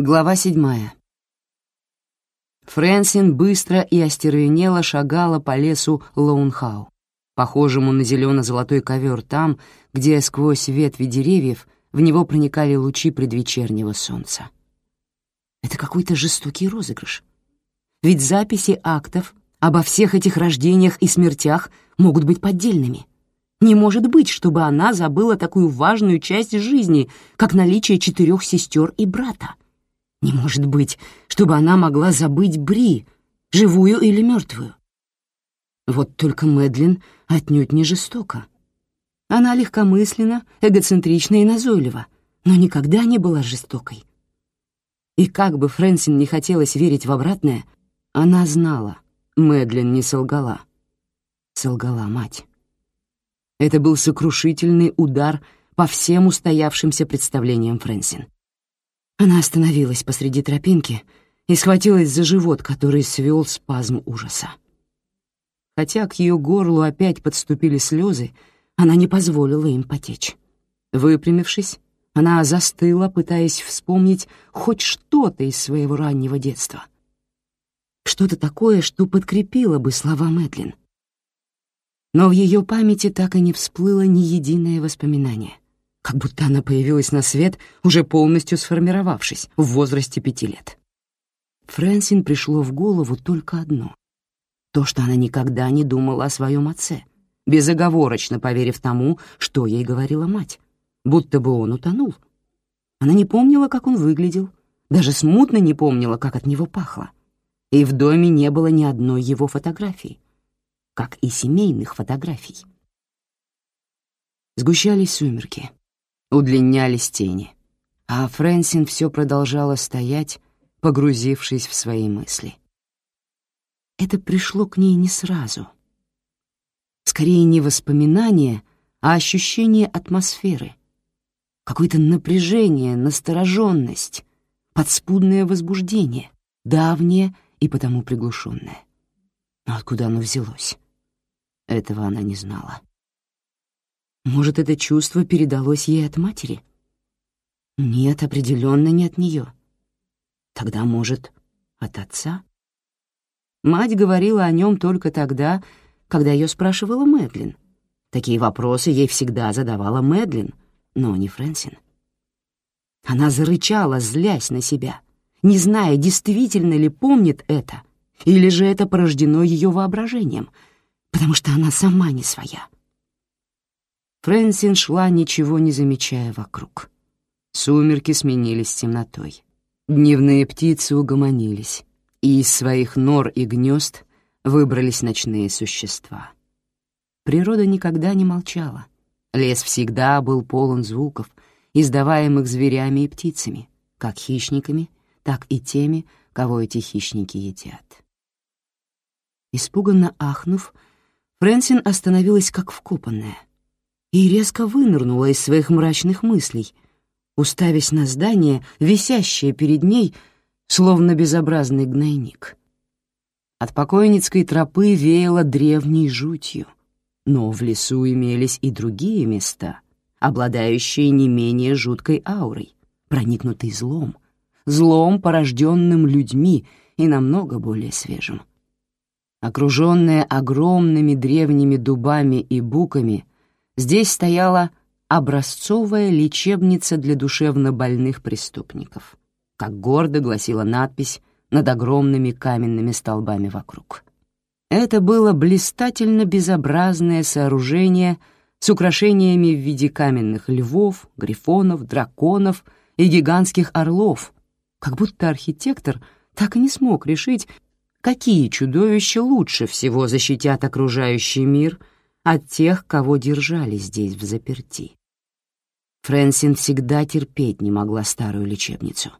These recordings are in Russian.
Глава седьмая. Фрэнсин быстро и остервенело шагала по лесу Лоунхау, похожему на зелено-золотой ковер там, где сквозь ветви деревьев в него проникали лучи предвечернего солнца. Это какой-то жестокий розыгрыш. Ведь записи актов обо всех этих рождениях и смертях могут быть поддельными. Не может быть, чтобы она забыла такую важную часть жизни, как наличие четырех сестер и брата. Не может быть, чтобы она могла забыть Бри, живую или мертвую. Вот только Мэдлин отнюдь не жестока. Она легкомысленна, эгоцентрична и назойлива, но никогда не была жестокой. И как бы Фрэнсин не хотелось верить в обратное, она знала, Мэдлин не солгала. Солгала мать. Это был сокрушительный удар по всем устоявшимся представлениям Фрэнсин. Она остановилась посреди тропинки и схватилась за живот, который свел спазм ужаса. Хотя к ее горлу опять подступили слезы, она не позволила им потечь. Выпрямившись, она застыла, пытаясь вспомнить хоть что-то из своего раннего детства. Что-то такое, что подкрепило бы слова Мэтлин. Но в ее памяти так и не всплыло ни единое воспоминание — как будто она появилась на свет, уже полностью сформировавшись в возрасте пяти лет. Фрэнсин пришло в голову только одно — то, что она никогда не думала о своем отце, безоговорочно поверив тому, что ей говорила мать, будто бы он утонул. Она не помнила, как он выглядел, даже смутно не помнила, как от него пахло. И в доме не было ни одной его фотографии, как и семейных фотографий. Сгущались сумерки — удлинялись тени, а Фрэнсин все продолжала стоять, погрузившись в свои мысли. Это пришло к ней не сразу. Скорее не воспоминание, а ощущение атмосферы. Какое-то напряжение, настороженность, подспудное возбуждение, давнее и потому приглушенное. Но откуда оно взялось? Этого она не знала. Может, это чувство передалось ей от матери? Нет, определенно не от нее. Тогда, может, от отца? Мать говорила о нем только тогда, когда ее спрашивала Мэдлин. Такие вопросы ей всегда задавала Мэдлин, но не Фрэнсин. Она зарычала, злясь на себя, не зная, действительно ли помнит это, или же это порождено ее воображением, потому что она сама не своя. Фрэнсин шла, ничего не замечая вокруг. Сумерки сменились темнотой. Дневные птицы угомонились, и из своих нор и гнезд выбрались ночные существа. Природа никогда не молчала. Лес всегда был полон звуков, издаваемых зверями и птицами, как хищниками, так и теми, кого эти хищники едят. Испуганно ахнув, Фрэнсин остановилась как вкопанная и резко вынырнула из своих мрачных мыслей, уставясь на здание, висящее перед ней, словно безобразный гнойник. От покойницкой тропы веяло древней жутью, но в лесу имелись и другие места, обладающие не менее жуткой аурой, проникнутой злом, злом, порожденным людьми и намного более свежим. Окруженная огромными древними дубами и буками, Здесь стояла образцовая лечебница для душевнобольных преступников, как гордо гласила надпись над огромными каменными столбами вокруг. Это было блистательно безобразное сооружение с украшениями в виде каменных львов, грифонов, драконов и гигантских орлов, как будто архитектор так и не смог решить, какие чудовища лучше всего защитят окружающий мир — от тех, кого держали здесь в заперти. Фрэнсин всегда терпеть не могла старую лечебницу.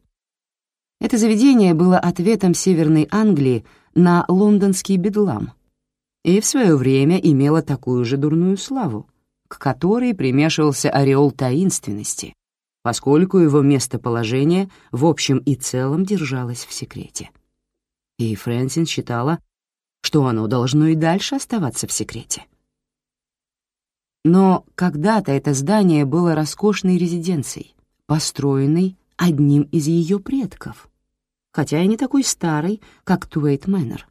Это заведение было ответом Северной Англии на лондонский бедлам и в свое время имело такую же дурную славу, к которой примешивался ореол таинственности, поскольку его местоположение в общем и целом держалось в секрете. И Фрэнсин считала, что оно должно и дальше оставаться в секрете. Но когда-то это здание было роскошной резиденцией, построенной одним из ее предков, хотя и не такой старой, как Туэйт Мэннер.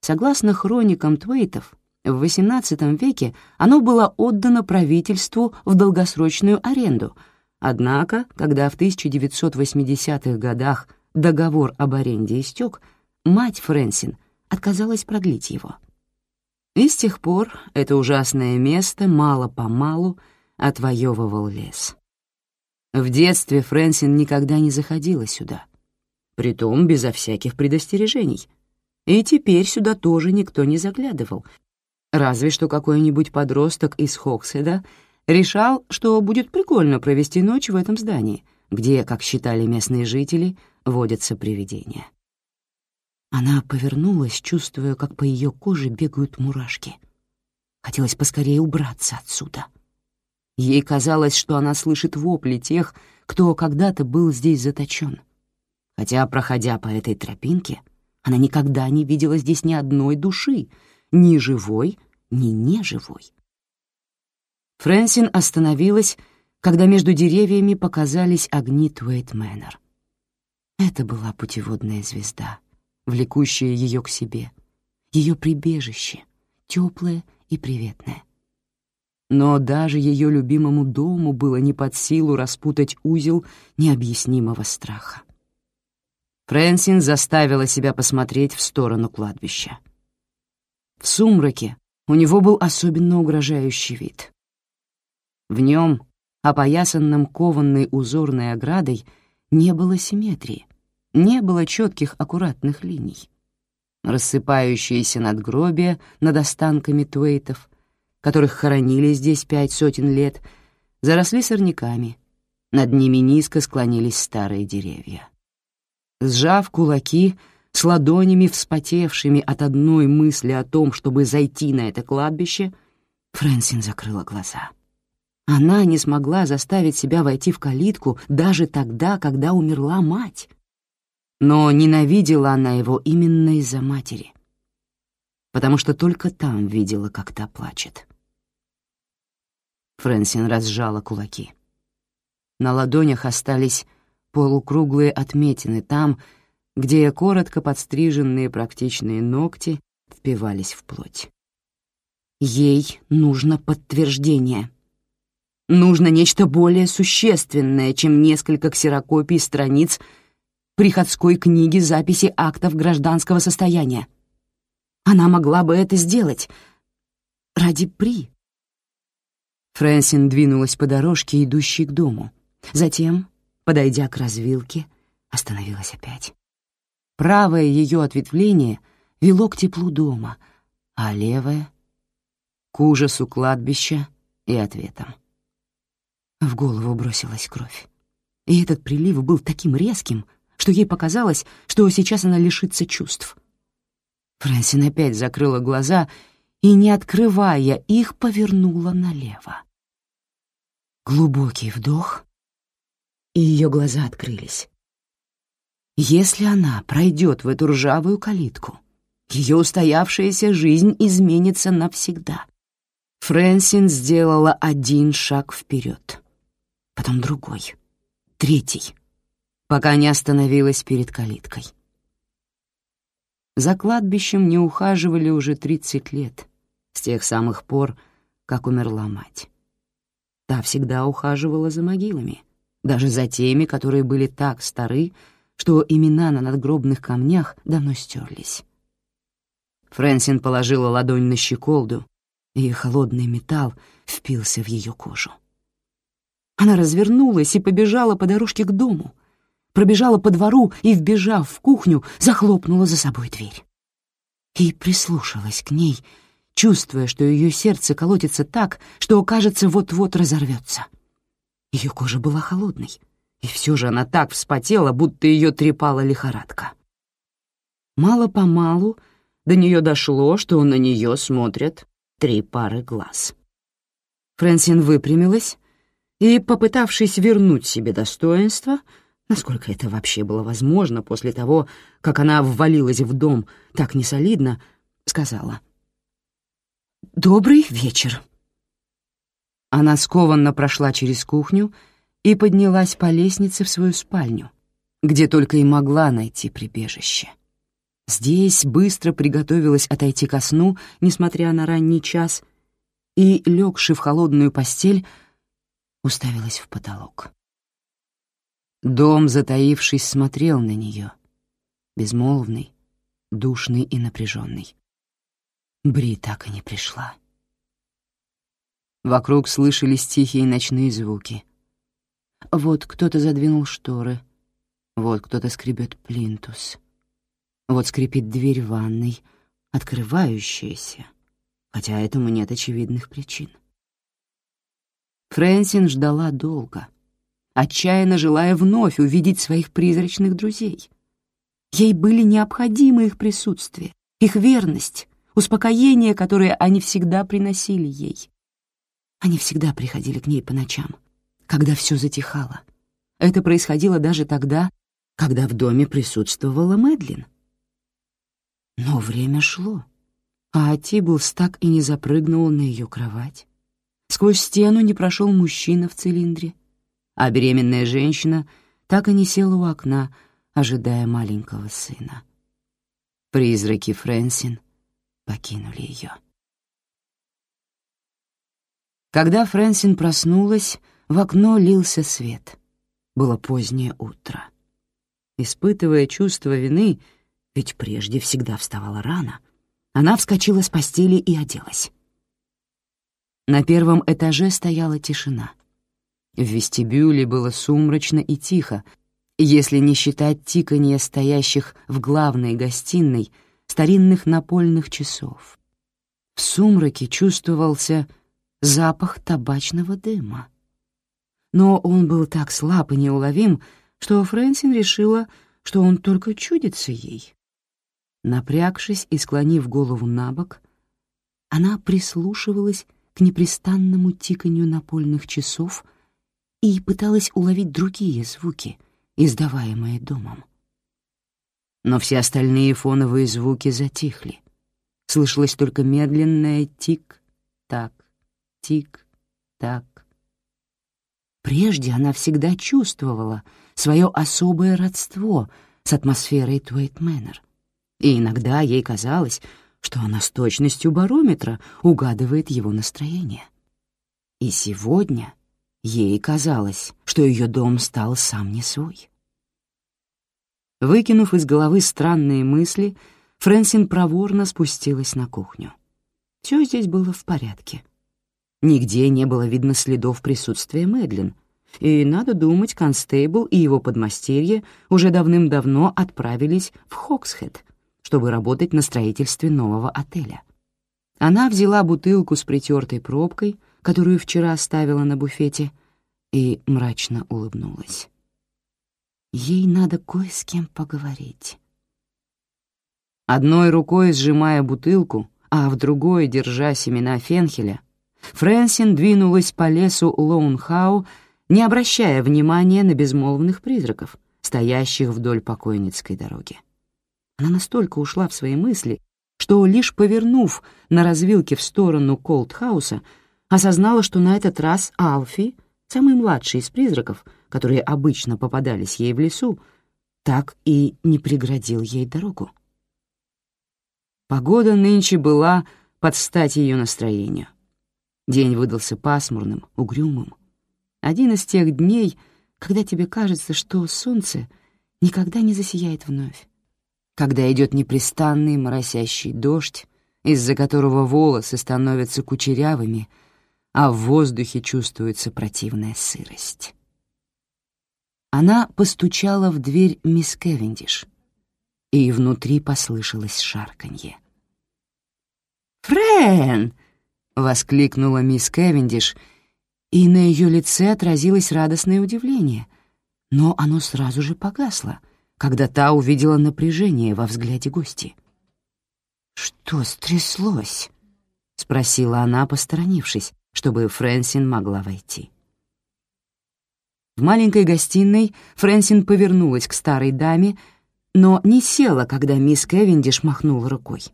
Согласно хроникам Твейтов, в XVIII веке оно было отдано правительству в долгосрочную аренду, однако, когда в 1980-х годах договор об аренде истек, мать Фрэнсин отказалась продлить его. И с тех пор это ужасное место мало-помалу отвоевывал лес. В детстве Фрэнсин никогда не заходила сюда, притом безо всяких предостережений. И теперь сюда тоже никто не заглядывал, разве что какой-нибудь подросток из Хокседа решал, что будет прикольно провести ночь в этом здании, где, как считали местные жители, водятся привидения. Она повернулась, чувствуя, как по ее коже бегают мурашки. Хотелось поскорее убраться отсюда. Ей казалось, что она слышит вопли тех, кто когда-то был здесь заточен. Хотя, проходя по этой тропинке, она никогда не видела здесь ни одной души, ни живой, ни неживой. Фрэнсин остановилась, когда между деревьями показались огни Твейт Мэннер. Это была путеводная звезда — влекущее ее к себе, ее прибежище, теплое и приветное. Но даже ее любимому дому было не под силу распутать узел необъяснимого страха. Фрэнсин заставила себя посмотреть в сторону кладбища. В сумраке у него был особенно угрожающий вид. В нем, опоясанном кованной узорной оградой, не было симметрии, не было четких аккуратных линий. Рассыпающиеся надгробия над останками туэйтов, которых хоронили здесь пять сотен лет, заросли сорняками, над ними низко склонились старые деревья. Сжав кулаки, с ладонями вспотевшими от одной мысли о том, чтобы зайти на это кладбище, Фрэнсин закрыла глаза. Она не смогла заставить себя войти в калитку даже тогда, когда умерла мать — но ненавидела она его именно из-за матери, потому что только там видела, как та плачет. Фрэнсин разжала кулаки. На ладонях остались полукруглые отметины там, где коротко подстриженные практичные ногти впивались в плоть. Ей нужно подтверждение. Нужно нечто более существенное, чем несколько ксерокопий страниц — приходской книги записи актов гражданского состояния. Она могла бы это сделать ради При. Фрэнсин двинулась по дорожке, идущей к дому. Затем, подойдя к развилке, остановилась опять. Правое ее ответвление вело к теплу дома, а левое — к ужасу кладбища и ответам. В голову бросилась кровь. И этот прилив был таким резким, что ей показалось, что сейчас она лишится чувств. Фрэнсин опять закрыла глаза и, не открывая их, повернула налево. Глубокий вдох, и ее глаза открылись. Если она пройдет в эту ржавую калитку, ее устоявшаяся жизнь изменится навсегда. Фрэнсин сделала один шаг вперед, потом другой, третий пока не остановилась перед калиткой. За кладбищем не ухаживали уже 30 лет, с тех самых пор, как умерла мать. Та всегда ухаживала за могилами, даже за теми, которые были так стары, что имена на надгробных камнях давно стерлись. Фрэнсин положила ладонь на щеколду, и холодный металл впился в ее кожу. Она развернулась и побежала по дорожке к дому — пробежала по двору и, вбежав в кухню, захлопнула за собой дверь. И прислушалась к ней, чувствуя, что ее сердце колотится так, что, кажется, вот-вот разорвется. Ее кожа была холодной, и все же она так вспотела, будто ее трепала лихорадка. Мало-помалу до нее дошло, что на нее смотрят три пары глаз. Фрэнсин выпрямилась и, попытавшись вернуть себе достоинство, Насколько это вообще было возможно после того, как она ввалилась в дом так несолидно, сказала. «Добрый вечер». Она скованно прошла через кухню и поднялась по лестнице в свою спальню, где только и могла найти прибежище. Здесь быстро приготовилась отойти ко сну, несмотря на ранний час, и, легши в холодную постель, уставилась в потолок. Дом, затаившись, смотрел на нее, безмолвный, душный и напряженный. Бри так и не пришла. Вокруг слышались тихие ночные звуки. Вот кто-то задвинул шторы, вот кто-то скребет плинтус, вот скрипит дверь ванной, открывающаяся, хотя этому нет очевидных причин. Фрэнсин ждала долго, отчаянно желая вновь увидеть своих призрачных друзей. Ей были необходимы их присутствие, их верность, успокоение, которое они всегда приносили ей. Они всегда приходили к ней по ночам, когда все затихало. Это происходило даже тогда, когда в доме присутствовала Мэдлин. Но время шло, а Атиблс так и не запрыгнул на ее кровать. Сквозь стену не прошел мужчина в цилиндре, а беременная женщина так и не села у окна, ожидая маленького сына. Призраки Фрэнсин покинули ее. Когда Фрэнсин проснулась, в окно лился свет. Было позднее утро. Испытывая чувство вины, ведь прежде всегда вставала рано, она вскочила с постели и оделась. На первом этаже стояла тишина. В вестибюле было сумрачно и тихо, если не считать тиканья стоящих в главной гостиной старинных напольных часов. В сумраке чувствовался запах табачного дыма. Но он был так слаб и неуловим, что Фрэнсин решила, что он только чудится ей. Напрягшись и склонив голову на бок, она прислушивалась к непрестанному тиканью напольных часов и пыталась уловить другие звуки, издаваемые домом. Но все остальные фоновые звуки затихли. Слышалось только медленное тик-так, тик-так. Прежде она всегда чувствовала свое особое родство с атмосферой Туэйт Мэннер, и иногда ей казалось, что она с точностью барометра угадывает его настроение. И сегодня ей казалось, что ее дом стал сам не свой. Выкинув из головы странные мысли, Фрэнсин проворно спустилась на кухню. Все здесь было в порядке. Нигде не было видно следов присутствия Мэдлин, и, надо думать, констейбл и его подмастерье уже давным-давно отправились в Хоксхед, чтобы работать на строительстве нового отеля. Она взяла бутылку с притертой пробкой, которую вчера оставила на буфете, и мрачно улыбнулась. Ей надо кое с кем поговорить. Одной рукой сжимая бутылку, а в другой, держа семена фенхеля, Фрэнсин двинулась по лесу Лоунхау, не обращая внимания на безмолвных призраков, стоящих вдоль покойницкой дороги. Она настолько ушла в свои мысли, что, лишь повернув на развилке в сторону Колдхауса, осознала, что на этот раз Алфи, самый младший из призраков, которые обычно попадались ей в лесу, так и не преградил ей дорогу. Погода нынче была под стать ее настроению. День выдался пасмурным, угрюмым. Один из тех дней, когда тебе кажется, что солнце никогда не засияет вновь когда идет непрестанный моросящий дождь, из-за которого волосы становятся кучерявыми, а в воздухе чувствуется противная сырость. Она постучала в дверь мисс Кевиндиш, и внутри послышалось шарканье. «Френ!» — воскликнула мисс Кевиндиш, и на ее лице отразилось радостное удивление, но оно сразу же погасло — когда та увидела напряжение во взгляде гости. «Что стряслось?» — спросила она, посторонившись, чтобы Фрэнсин могла войти. В маленькой гостиной Фрэнсин повернулась к старой даме, но не села, когда мисс Кевиндиш махнула рукой.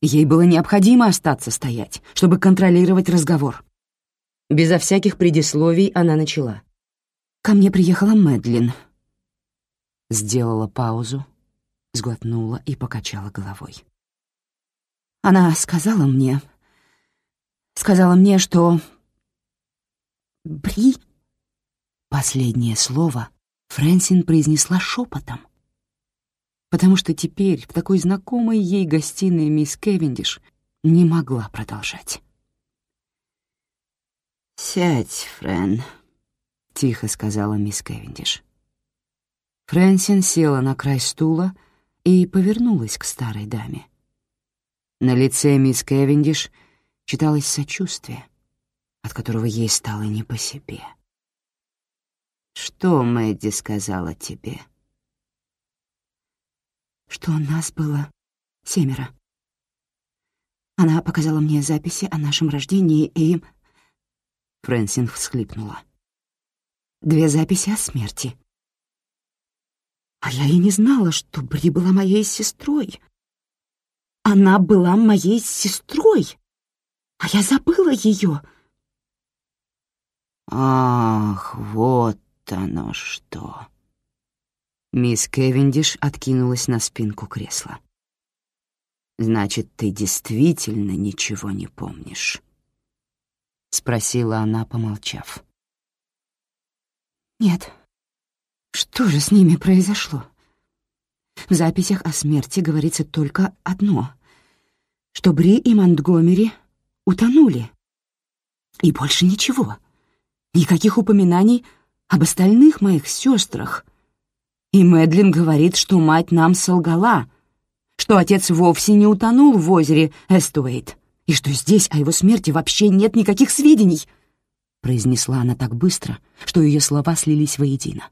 Ей было необходимо остаться стоять, чтобы контролировать разговор. Безо всяких предисловий она начала. «Ко мне приехала Мэдлин». Сделала паузу, сглотнула и покачала головой. Она сказала мне... Сказала мне, что... Бри... Последнее слово Фрэнсин произнесла шепотом, потому что теперь в такой знакомой ей гостиной мисс Кевиндиш не могла продолжать. «Сядь, Фрэн», — тихо сказала мисс Кевиндиш. Фрэнсин села на край стула и повернулась к старой даме. На лице мисс Кевиндиш читалось сочувствие, от которого ей стало не по себе. «Что Мэдди сказала тебе?» «Что нас было семеро. Она показала мне записи о нашем рождении и...» Фрэнсин всхлипнула. «Две записи о смерти. А я и не знала, что Бри была моей сестрой. Она была моей сестрой, а я забыла ее. Ах, вот оно что. Мисс Кевиндиш откинулась на спинку кресла. Значит, ты действительно ничего не помнишь? спросила она, помолчав. Нет. Что же с ними произошло? В записях о смерти говорится только одно что Бри и Монтгомери утонули. И больше ничего. Никаких упоминаний об остальных моих сестрах. И Мэдлин говорит, что мать нам солгала, что отец вовсе не утонул в озере Эстуэйт, и что здесь о его смерти вообще нет никаких сведений. Произнесла она так быстро, что ее слова слились воедино.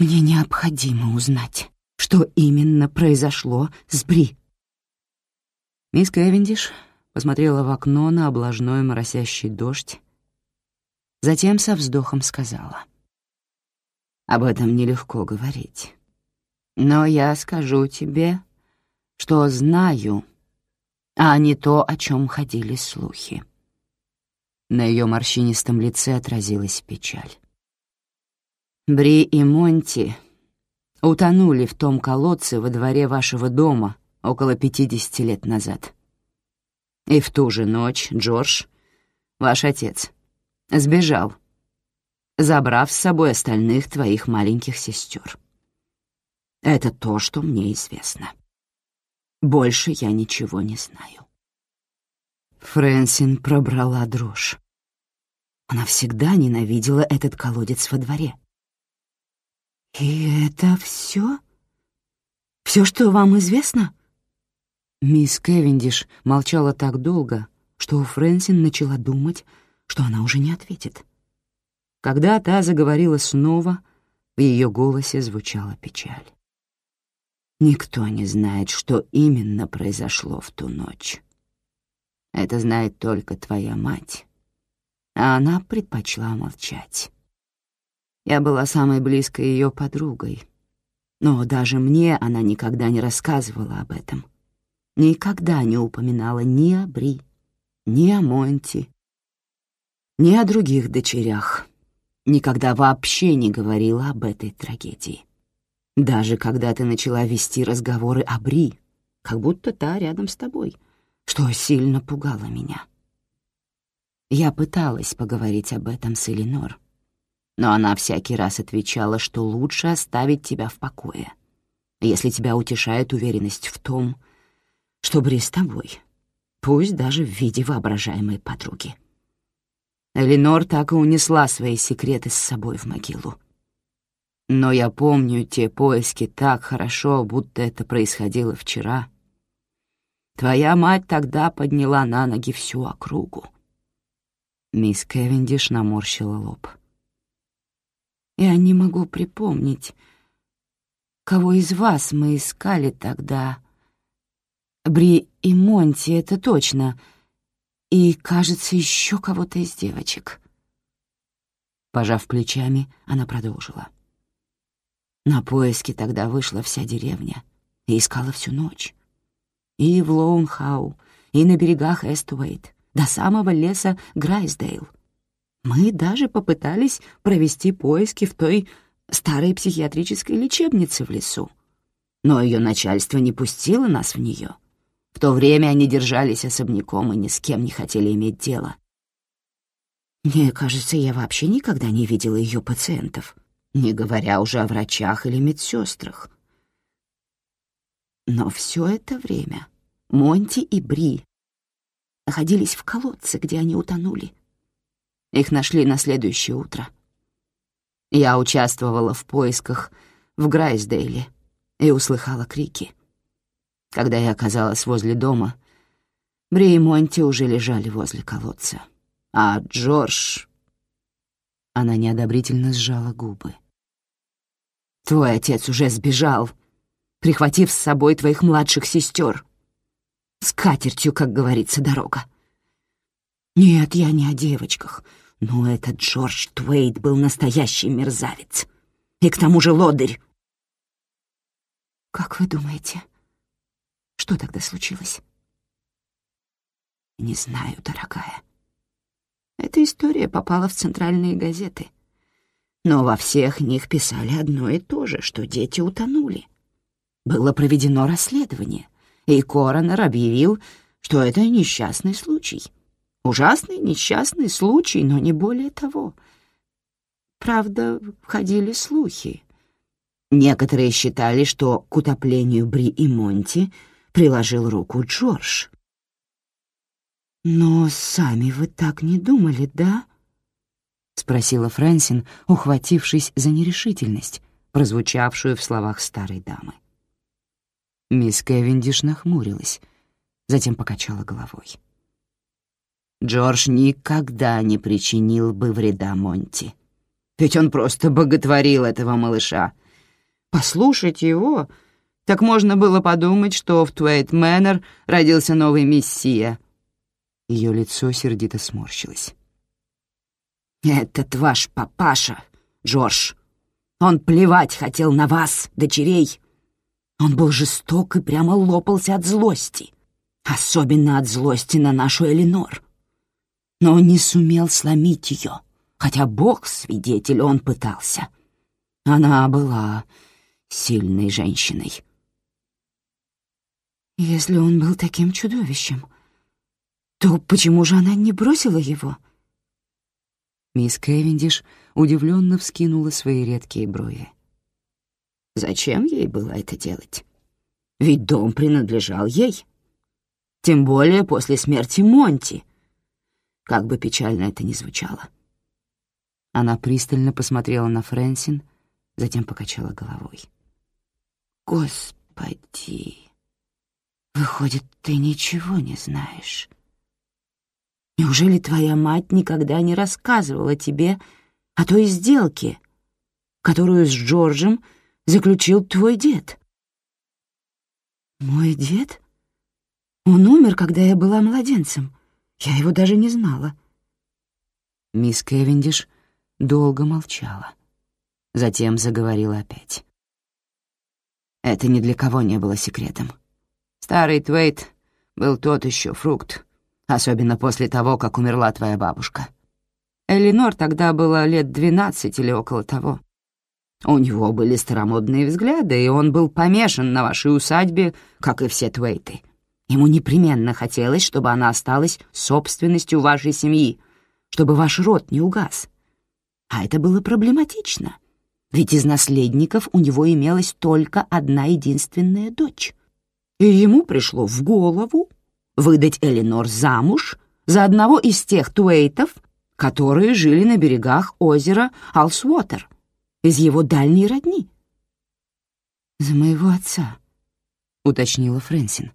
Мне необходимо узнать, что именно произошло с Бри. Мисс Кевиндиш посмотрела в окно на облажной моросящий дождь, затем со вздохом сказала. «Об этом нелегко говорить. Но я скажу тебе, что знаю, а не то, о чем ходили слухи». На ее морщинистом лице отразилась печаль. Бри и Монти утонули в том колодце во дворе вашего дома около пятидесяти лет назад. И в ту же ночь Джордж, ваш отец, сбежал, забрав с собой остальных твоих маленьких сестер. Это то, что мне известно. Больше я ничего не знаю. Фрэнсин пробрала дрожь. Она всегда ненавидела этот колодец во дворе. «И это все? Все, что вам известно?» Мисс Кевиндиш молчала так долго, что Фрэнсин начала думать, что она уже не ответит. Когда та заговорила снова, в ее голосе звучала печаль. Никто не знает, что именно произошло в ту ночь. Это знает только твоя мать, а она предпочла молчать. Я была самой близкой ее подругой, но даже мне она никогда не рассказывала об этом никогда не упоминала ни о Бри, ни о Монти, ни о других дочерях, никогда вообще не говорила об этой трагедии. Даже когда ты начала вести разговоры о Бри, как будто та рядом с тобой, что сильно пугало меня. Я пыталась поговорить об этом с Эленор, но она всякий раз отвечала, что лучше оставить тебя в покое, если тебя утешает уверенность в том, что Бри с тобой, пусть даже в виде воображаемой подруги. Эленор так и унесла свои секреты с собой в могилу. Но я помню те поиски так хорошо, будто это происходило вчера. Твоя мать тогда подняла на ноги всю округу. Мисс Кевиндиш наморщила лоб. Я не могу припомнить, кого из вас мы искали тогда, Бри и Монти, это точно. И, кажется, еще кого-то из девочек. Пожав плечами, она продолжила. На поиски тогда вышла вся деревня и искала всю ночь. И в Лоунхау, и на берегах Эствейт, до самого леса Грайсдейл. Мы даже попытались провести поиски в той старой психиатрической лечебнице в лесу. Но ее начальство не пустило нас в нее. В то время они держались особняком и ни с кем не хотели иметь дело. Мне кажется, я вообще никогда не видела ее пациентов, не говоря уже о врачах или медсестрах. Но все это время Монти и Бри находились в колодце, где они утонули. Их нашли на следующее утро. Я участвовала в поисках в Грайсдейле и услыхала крики. Когда я оказалась возле дома, Бри и Монти уже лежали возле колодца. А Джордж... Она неодобрительно сжала губы. «Твой отец уже сбежал, прихватив с собой твоих младших сестер. С катертью, как говорится, дорога. Нет, я не о девочках, но этот Джордж Твейд был настоящий мерзавец. И к тому же лодырь. Как вы думаете, что тогда случилось? Не знаю, дорогая. Эта история попала в центральные газеты. Но во всех них писали одно и то же, что дети утонули. Было проведено расследование, и коронер объявил, что это несчастный случай. Ужасный несчастный случай, но не более того. Правда, ходили слухи. Некоторые считали, что к утоплению Бри и Монти приложил руку Джордж. «Но сами вы так не думали, да?» — спросила Фрэнсин, ухватившись за нерешительность, прозвучавшую в словах старой дамы. Мисс Кевиндиш нахмурилась, затем покачала головой. Джордж никогда не причинил бы вреда Монти. Ведь он просто боготворил этого малыша. Послушать его, так можно было подумать, что в Твейт Мэннер родился новый мессия. Ее лицо сердито сморщилось. «Этот ваш папаша, Джордж. Он плевать хотел на вас, дочерей. Он был жесток и прямо лопался от злости. Особенно от злости на нашу Эленор. Но он не сумел сломить ее, хотя Бог свидетель, он пытался. Она была сильной женщиной. Если он был таким чудовищем, то почему же она не бросила его? Мисс Кевиндиш удивленно вскинула свои редкие брови. Зачем ей было это делать? Ведь дом принадлежал ей. Тем более после смерти Монти. Как бы печально это ни звучало. Она пристально посмотрела на Фрэнсин, затем покачала головой. «Господи, выходит, ты ничего не знаешь. Неужели твоя мать никогда не рассказывала тебе о той сделке, которую с Джорджем заключил твой дед. Мой дед? Он умер, когда я была младенцем. Я его даже не знала. Мисс Кевиндиш долго молчала. Затем заговорила опять. Это ни для кого не было секретом. Старый Твейт был тот еще фрукт, особенно после того, как умерла твоя бабушка. Элинор тогда было лет двенадцать или около того. У него были старомодные взгляды, и он был помешан на вашей усадьбе, как и все Твейты. Ему непременно хотелось, чтобы она осталась собственностью вашей семьи, чтобы ваш род не угас. А это было проблематично, ведь из наследников у него имелась только одна единственная дочь. И ему пришло в голову выдать Эленор замуж за одного из тех Туэйтов, которые жили на берегах озера Алсуотер из его дальней родни. «За моего отца», — уточнила Фрэнсин,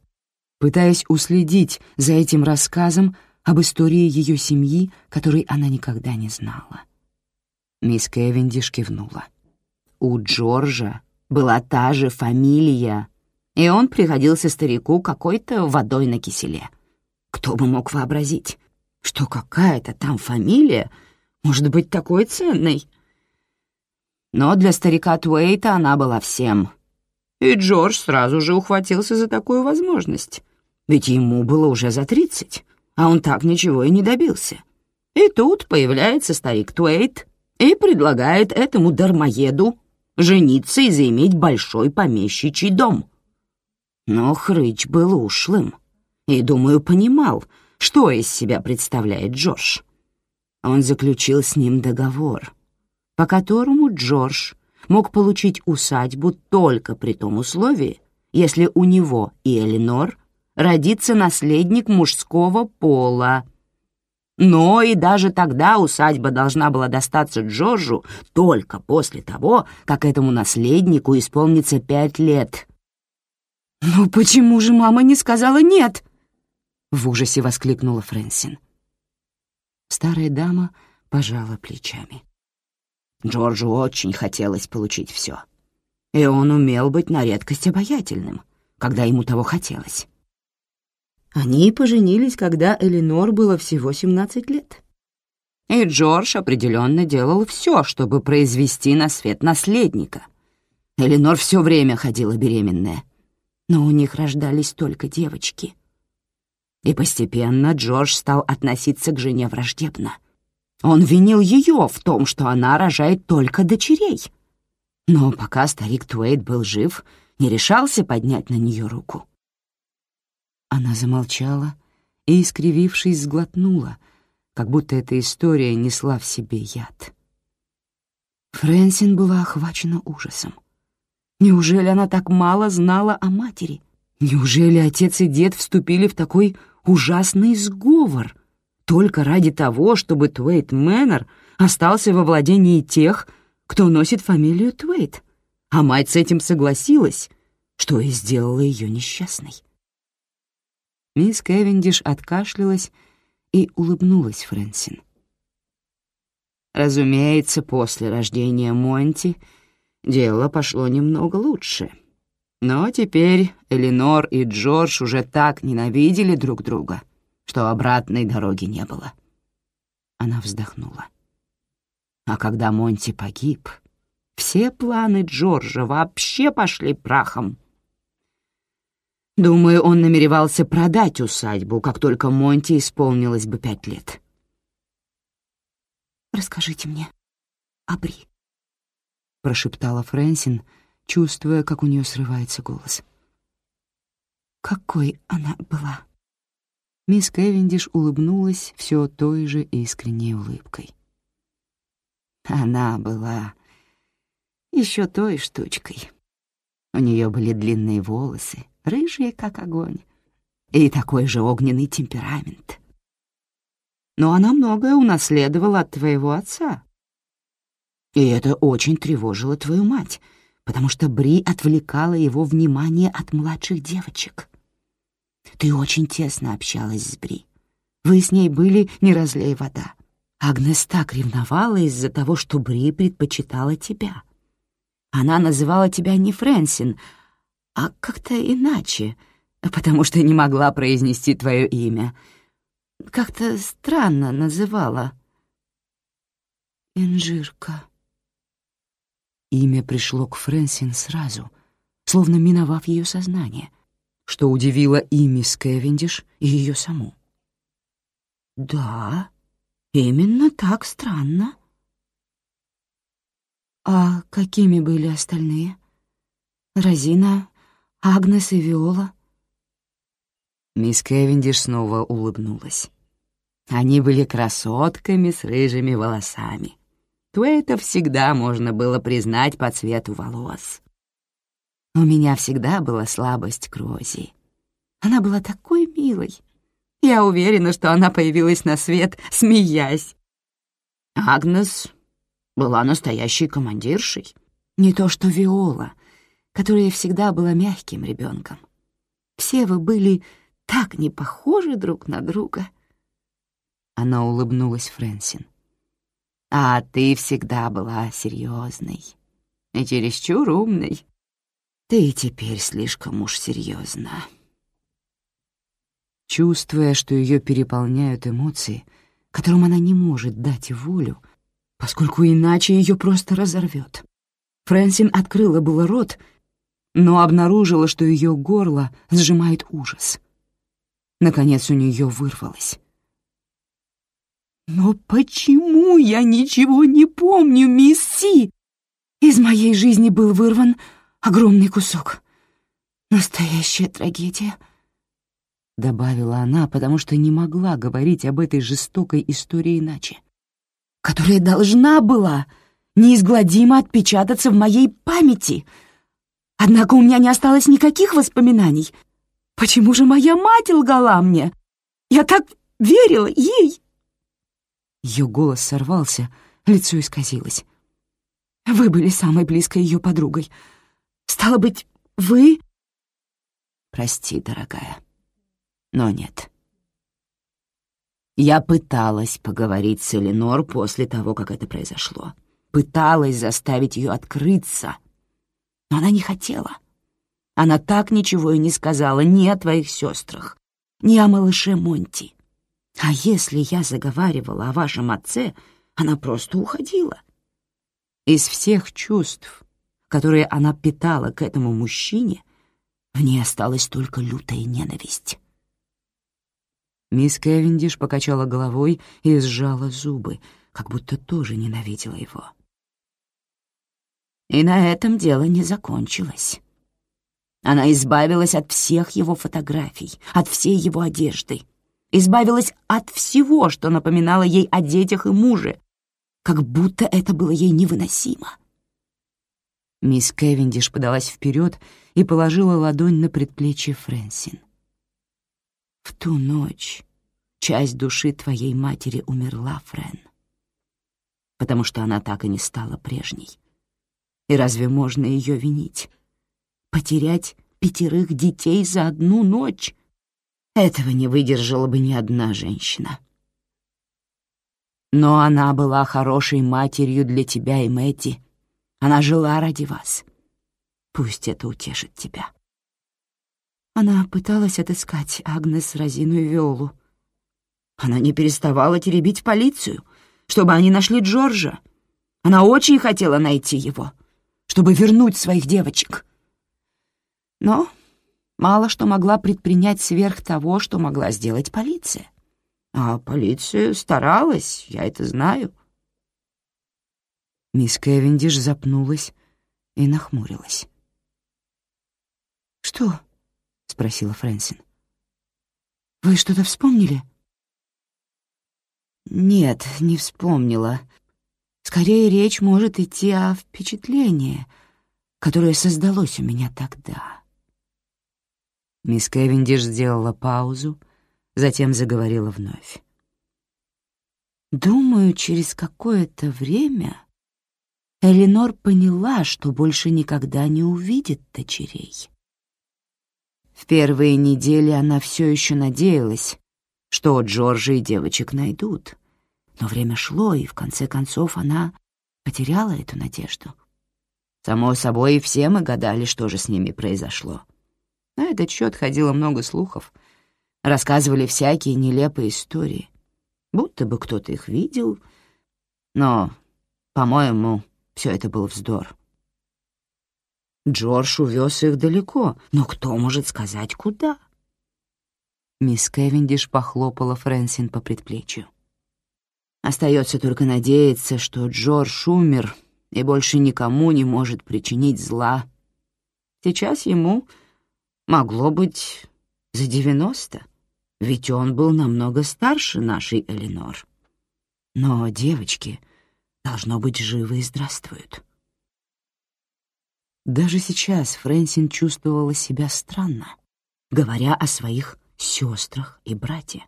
пытаясь уследить за этим рассказом об истории ее семьи, которой она никогда не знала. Мисс Кевиндиш кивнула. У Джорджа была та же фамилия, и он приходился старику какой-то водой на киселе. Кто бы мог вообразить, что какая-то там фамилия может быть такой ценной? но для старика Туэйта она была всем. И Джордж сразу же ухватился за такую возможность. Ведь ему было уже за тридцать, а он так ничего и не добился. И тут появляется старик Туэйт и предлагает этому дармоеду жениться и заиметь большой помещичий дом. Но Хрыч был ушлым и, думаю, понимал, что из себя представляет Джордж. Он заключил с ним договор, по которому Джордж мог получить усадьбу только при том условии, если у него и Эленор родится наследник мужского пола. Но и даже тогда усадьба должна была достаться Джорджу только после того, как этому наследнику исполнится пять лет. «Ну почему же мама не сказала «нет»?» — в ужасе воскликнула Фрэнсин. Старая дама пожала плечами. Джорджу очень хотелось получить все. И он умел быть на редкость обаятельным, когда ему того хотелось. Они поженились, когда Эленор было всего 17 лет. И Джордж определенно делал все, чтобы произвести на свет наследника. Эленор все время ходила беременная, но у них рождались только девочки. И постепенно Джордж стал относиться к жене враждебно — он винил ее в том, что она рожает только дочерей. Но пока старик Туэйт был жив, не решался поднять на нее руку. Она замолчала и, искривившись, сглотнула, как будто эта история несла в себе яд. Фрэнсин была охвачена ужасом. Неужели она так мало знала о матери? Неужели отец и дед вступили в такой ужасный сговор — только ради того, чтобы Твейт Мэннер остался во владении тех, кто носит фамилию Твейт. А мать с этим согласилась, что и сделала ее несчастной. Мисс Кевиндиш откашлялась и улыбнулась Фрэнсин. Разумеется, после рождения Монти дело пошло немного лучше. Но теперь Эленор и Джордж уже так ненавидели друг друга — что обратной дороги не было. Она вздохнула. А когда Монти погиб, все планы Джорджа вообще пошли прахом. Думаю, он намеревался продать усадьбу, как только Монти исполнилось бы пять лет. «Расскажите мне о Бри», — прошептала Фрэнсин, чувствуя, как у нее срывается голос. «Какой она была?» Мисс Кевиндиш улыбнулась все той же искренней улыбкой. Она была еще той штучкой. У нее были длинные волосы, рыжие, как огонь, и такой же огненный темперамент. Но она многое унаследовала от твоего отца. И это очень тревожило твою мать, потому что Бри отвлекала его внимание от младших девочек — ты очень тесно общалась с Бри. Вы с ней были не разлей вода. Агнес так ревновала из-за того, что Бри предпочитала тебя. Она называла тебя не Фрэнсин, а как-то иначе, потому что не могла произнести твое имя. Как-то странно называла. Инжирка. Имя пришло к Фрэнсин сразу, словно миновав ее сознание — что удивило и мисс Кевиндиш, и ее саму. «Да, именно так странно». «А какими были остальные? Розина, Агнес и Виола?» Мисс Кевиндиш снова улыбнулась. Они были красотками с рыжими волосами. Туэйта всегда можно было признать по цвету волос. У меня всегда была слабость к Рози. Она была такой милой. Я уверена, что она появилась на свет, смеясь. Агнес была настоящей командиршей. Не то что Виола, которая всегда была мягким ребенком. Все вы были так не похожи друг на друга. Она улыбнулась Фрэнсин. А ты всегда была серьезной и чересчур умной. Ты теперь слишком уж серьезно. Чувствуя, что ее переполняют эмоции, которым она не может дать волю, поскольку иначе ее просто разорвет. Фрэнсин открыла было рот, но обнаружила, что ее горло сжимает ужас. Наконец у нее вырвалось. «Но почему я ничего не помню, мисс Си? Из моей жизни был вырван огромный кусок. Настоящая трагедия», — добавила она, потому что не могла говорить об этой жестокой истории иначе, которая должна была неизгладимо отпечататься в моей памяти. Однако у меня не осталось никаких воспоминаний. Почему же моя мать лгала мне? Я так верила ей!» Ее голос сорвался, лицо исказилось. «Вы были самой близкой ее подругой. Стало быть, вы...» «Прости, дорогая, но нет». Я пыталась поговорить с Эленор после того, как это произошло. Пыталась заставить ее открыться, но она не хотела. Она так ничего и не сказала ни о твоих сестрах, ни о малыше Монти. А если я заговаривала о вашем отце, она просто уходила. Из всех чувств, которые она питала к этому мужчине, в ней осталась только лютая ненависть. Мисс Кевиндиш покачала головой и сжала зубы, как будто тоже ненавидела его. И на этом дело не закончилось. Она избавилась от всех его фотографий, от всей его одежды, избавилась от всего, что напоминало ей о детях и муже, как будто это было ей невыносимо. Мисс Кевиндиш подалась вперед и положила ладонь на предплечье Фрэнсин. «В ту ночь часть души твоей матери умерла, Френ, потому что она так и не стала прежней. И разве можно ее винить? Потерять пятерых детей за одну ночь? Этого не выдержала бы ни одна женщина. Но она была хорошей матерью для тебя и Мэтти. Она жила ради вас. Пусть это утешит тебя. Она пыталась отыскать Агнес, Розину и Виолу. Она не переставала теребить полицию, чтобы они нашли Джорджа. Она очень хотела найти его, чтобы вернуть своих девочек. Но мало что могла предпринять сверх того, что могла сделать полиция. А полиция старалась, я это знаю. Мисс Кевиндиш запнулась и нахмурилась. «Что?» — спросила Фрэнсин. «Вы что-то вспомнили?» «Нет, не вспомнила. Скорее речь может идти о впечатлении, которое создалось у меня тогда». Мисс Кевиндиш сделала паузу, затем заговорила вновь. «Думаю, через какое-то время Эленор поняла, что больше никогда не увидит дочерей. В первые недели она все еще надеялась, что Джорджа и девочек найдут, но время шло, и в конце концов она потеряла эту надежду. Само собой, все мы гадали, что же с ними произошло. На этот счет ходило много слухов. Рассказывали всякие нелепые истории. Будто бы кто-то их видел. Но, по-моему, все это был вздор. Джордж увез их далеко, но кто может сказать, куда? Мисс Кевиндиш похлопала Фрэнсин по предплечью. Остается только надеяться, что Джордж умер и больше никому не может причинить зла. Сейчас ему Могло быть за девяносто, ведь он был намного старше нашей Эленор. Но девочки, должно быть, живы и здравствуют. Даже сейчас Фрэнсин чувствовала себя странно, говоря о своих сестрах и брате.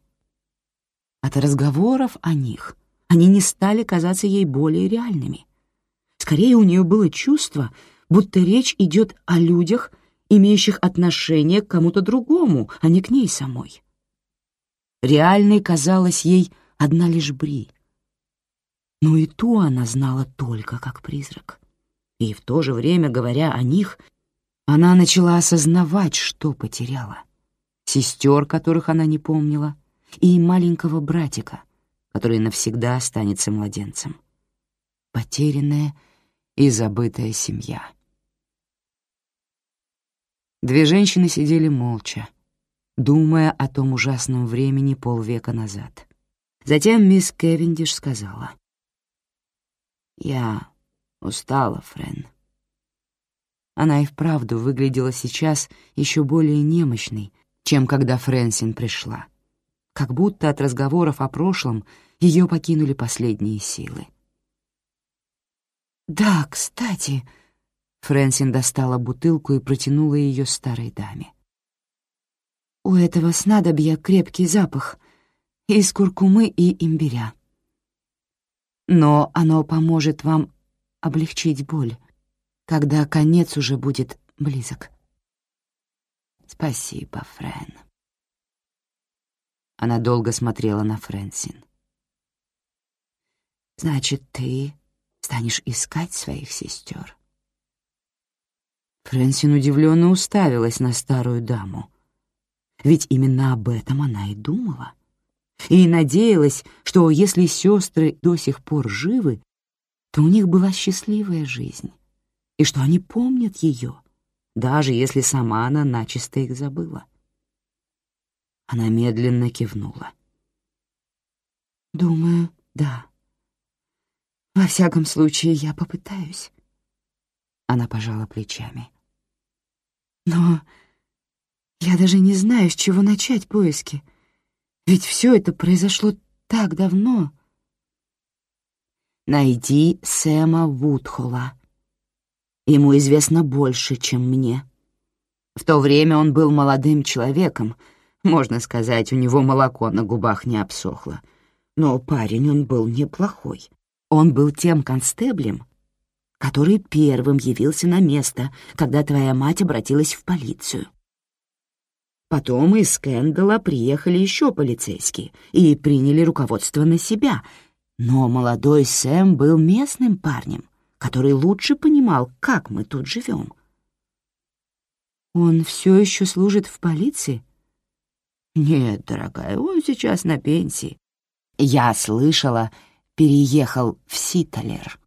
От разговоров о них они не стали казаться ей более реальными. Скорее, у нее было чувство, будто речь идет о людях, имеющих отношение к кому-то другому, а не к ней самой. Реальной казалась ей одна лишь Бри. Но и ту она знала только как призрак. И в то же время, говоря о них, она начала осознавать, что потеряла. Сестер, которых она не помнила, и маленького братика, который навсегда останется младенцем. Потерянная и забытая семья. Две женщины сидели молча, думая о том ужасном времени полвека назад. Затем мисс Кевиндиш сказала. «Я устала, Френ». Она и вправду выглядела сейчас еще более немощной, чем когда Фрэнсин пришла. Как будто от разговоров о прошлом ее покинули последние силы. «Да, кстати...» Фрэнсин достала бутылку и протянула ее старой даме. «У этого снадобья крепкий запах из куркумы и имбиря. Но оно поможет вам облегчить боль, когда конец уже будет близок». «Спасибо, Фрэн». Она долго смотрела на Фрэнсин. «Значит, ты станешь искать своих сестер. Фрэнсин удивленно уставилась на старую даму. Ведь именно об этом она и думала. И надеялась, что если сестры до сих пор живы, то у них была счастливая жизнь, и что они помнят ее, даже если сама она начисто их забыла. Она медленно кивнула. «Думаю, да», во всяком случае, я попытаюсь. Она пожала плечами. Но я даже не знаю, с чего начать поиски. Ведь все это произошло так давно. Найди Сэма Вудхола. Ему известно больше, чем мне. В то время он был молодым человеком. Можно сказать, у него молоко на губах не обсохло. Но парень он был неплохой. Он был тем констеблем, который первым явился на место, когда твоя мать обратилась в полицию. Потом из Кэндала приехали еще полицейские и приняли руководство на себя, но молодой Сэм был местным парнем, который лучше понимал, как мы тут живем. «Он все еще служит в полиции?» «Нет, дорогая, он сейчас на пенсии. Я слышала, переехал в Ситалер.